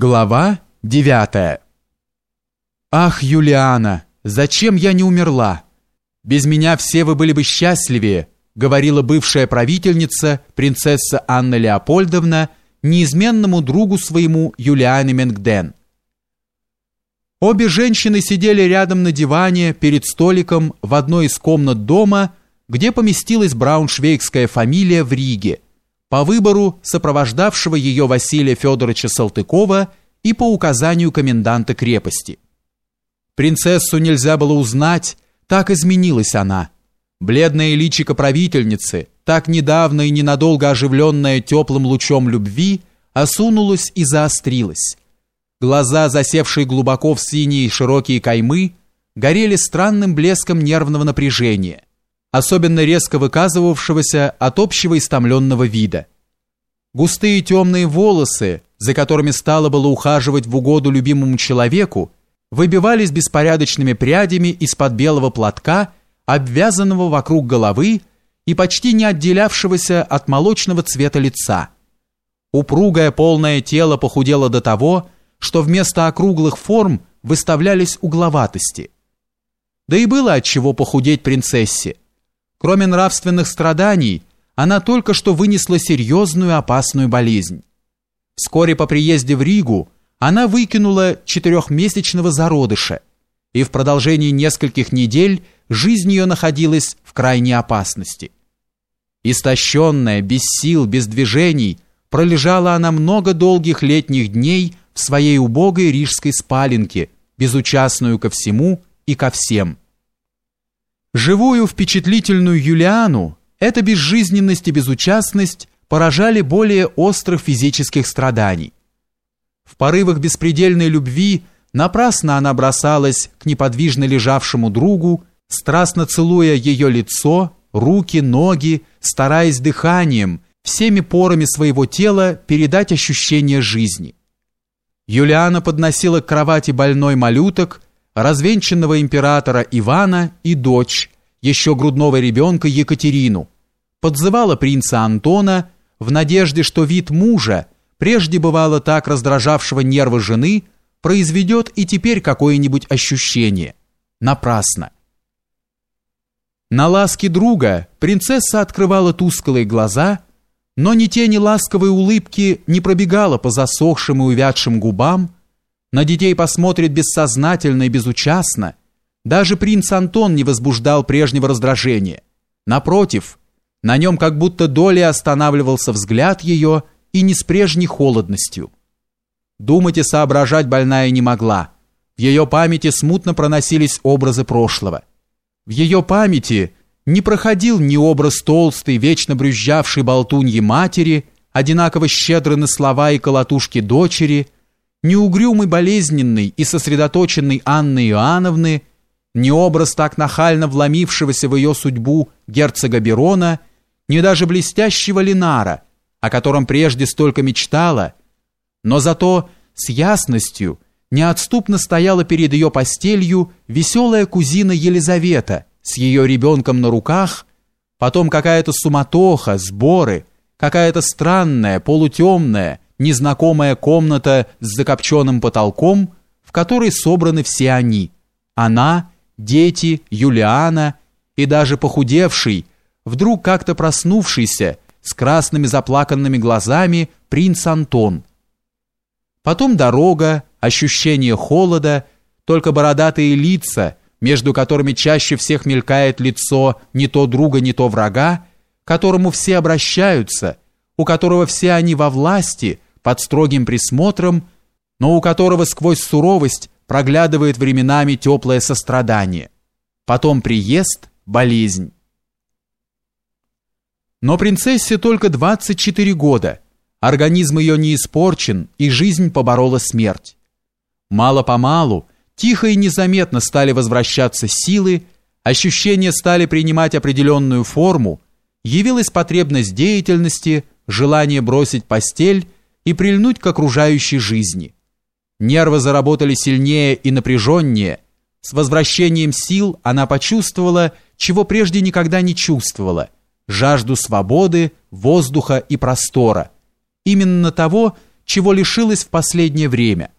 Глава 9 Ах, Юлиана, зачем я не умерла? Без меня все вы были бы счастливее, говорила бывшая правительница, принцесса Анна Леопольдовна, неизменному другу своему Юлиане Менгден. Обе женщины сидели рядом на диване перед столиком в одной из комнат дома, где поместилась брауншвейгская фамилия в Риге – по выбору сопровождавшего ее Василия Федоровича Салтыкова и по указанию коменданта крепости. Принцессу нельзя было узнать, так изменилась она. Бледное личико правительницы, так недавно и ненадолго оживленное теплым лучом любви, осунулось и заострилось. Глаза, засевшие глубоко в синие широкие каймы, горели странным блеском нервного напряжения особенно резко выказывавшегося от общего истомленного вида. Густые темные волосы, за которыми стало было ухаживать в угоду любимому человеку, выбивались беспорядочными прядями из-под белого платка, обвязанного вокруг головы и почти не отделявшегося от молочного цвета лица. Упругое полное тело похудело до того, что вместо округлых форм выставлялись угловатости. Да и было от чего похудеть принцессе. Кроме нравственных страданий, она только что вынесла серьезную опасную болезнь. Вскоре по приезде в Ригу она выкинула четырехмесячного зародыша, и в продолжении нескольких недель жизнь ее находилась в крайней опасности. Истощенная, без сил, без движений, пролежала она много долгих летних дней в своей убогой рижской спаленке, безучастную ко всему и ко всем. Живую впечатлительную Юлиану эта безжизненность и безучастность поражали более острых физических страданий. В порывах беспредельной любви напрасно она бросалась к неподвижно лежавшему другу, страстно целуя ее лицо, руки, ноги, стараясь дыханием, всеми порами своего тела передать ощущение жизни. Юлиана подносила к кровати больной малюток, развенчанного императора Ивана и дочь, еще грудного ребенка Екатерину, подзывала принца Антона в надежде, что вид мужа, прежде бывало так раздражавшего нервы жены, произведет и теперь какое-нибудь ощущение. Напрасно. На ласки друга принцесса открывала тусклые глаза, но ни тени ласковой улыбки не пробегала по засохшим и увядшим губам, на детей посмотрит бессознательно и безучастно. Даже принц Антон не возбуждал прежнего раздражения. Напротив, на нем как будто долей останавливался взгляд ее и не с прежней холодностью. Думать и соображать больная не могла. В ее памяти смутно проносились образы прошлого. В ее памяти не проходил ни образ толстой, вечно брюзжавшей болтуньи матери, одинаково щедры на слова и колотушки дочери – ни угрюмый болезненный и сосредоточенный Анны Иоанновны, ни образ так нахально вломившегося в ее судьбу герцога Берона, ни даже блестящего Ленара, о котором прежде столько мечтала, но зато с ясностью неотступно стояла перед ее постелью веселая кузина Елизавета с ее ребенком на руках, потом какая-то суматоха, сборы, какая-то странная, полутемная, незнакомая комната с закопченным потолком, в которой собраны все они. Она, дети, Юлиана и даже похудевший, вдруг как-то проснувшийся, с красными заплаканными глазами принц Антон. Потом дорога, ощущение холода, только бородатые лица, между которыми чаще всех мелькает лицо не то друга, не то врага, которому все обращаются, у которого все они во власти – под строгим присмотром, но у которого сквозь суровость проглядывает временами теплое сострадание. Потом приезд, болезнь. Но принцессе только 24 года, организм ее не испорчен, и жизнь поборола смерть. Мало-помалу, тихо и незаметно стали возвращаться силы, ощущения стали принимать определенную форму, явилась потребность деятельности, желание бросить постель и прильнуть к окружающей жизни. Нервы заработали сильнее и напряженнее. С возвращением сил она почувствовала, чего прежде никогда не чувствовала – жажду свободы, воздуха и простора. Именно того, чего лишилась в последнее время –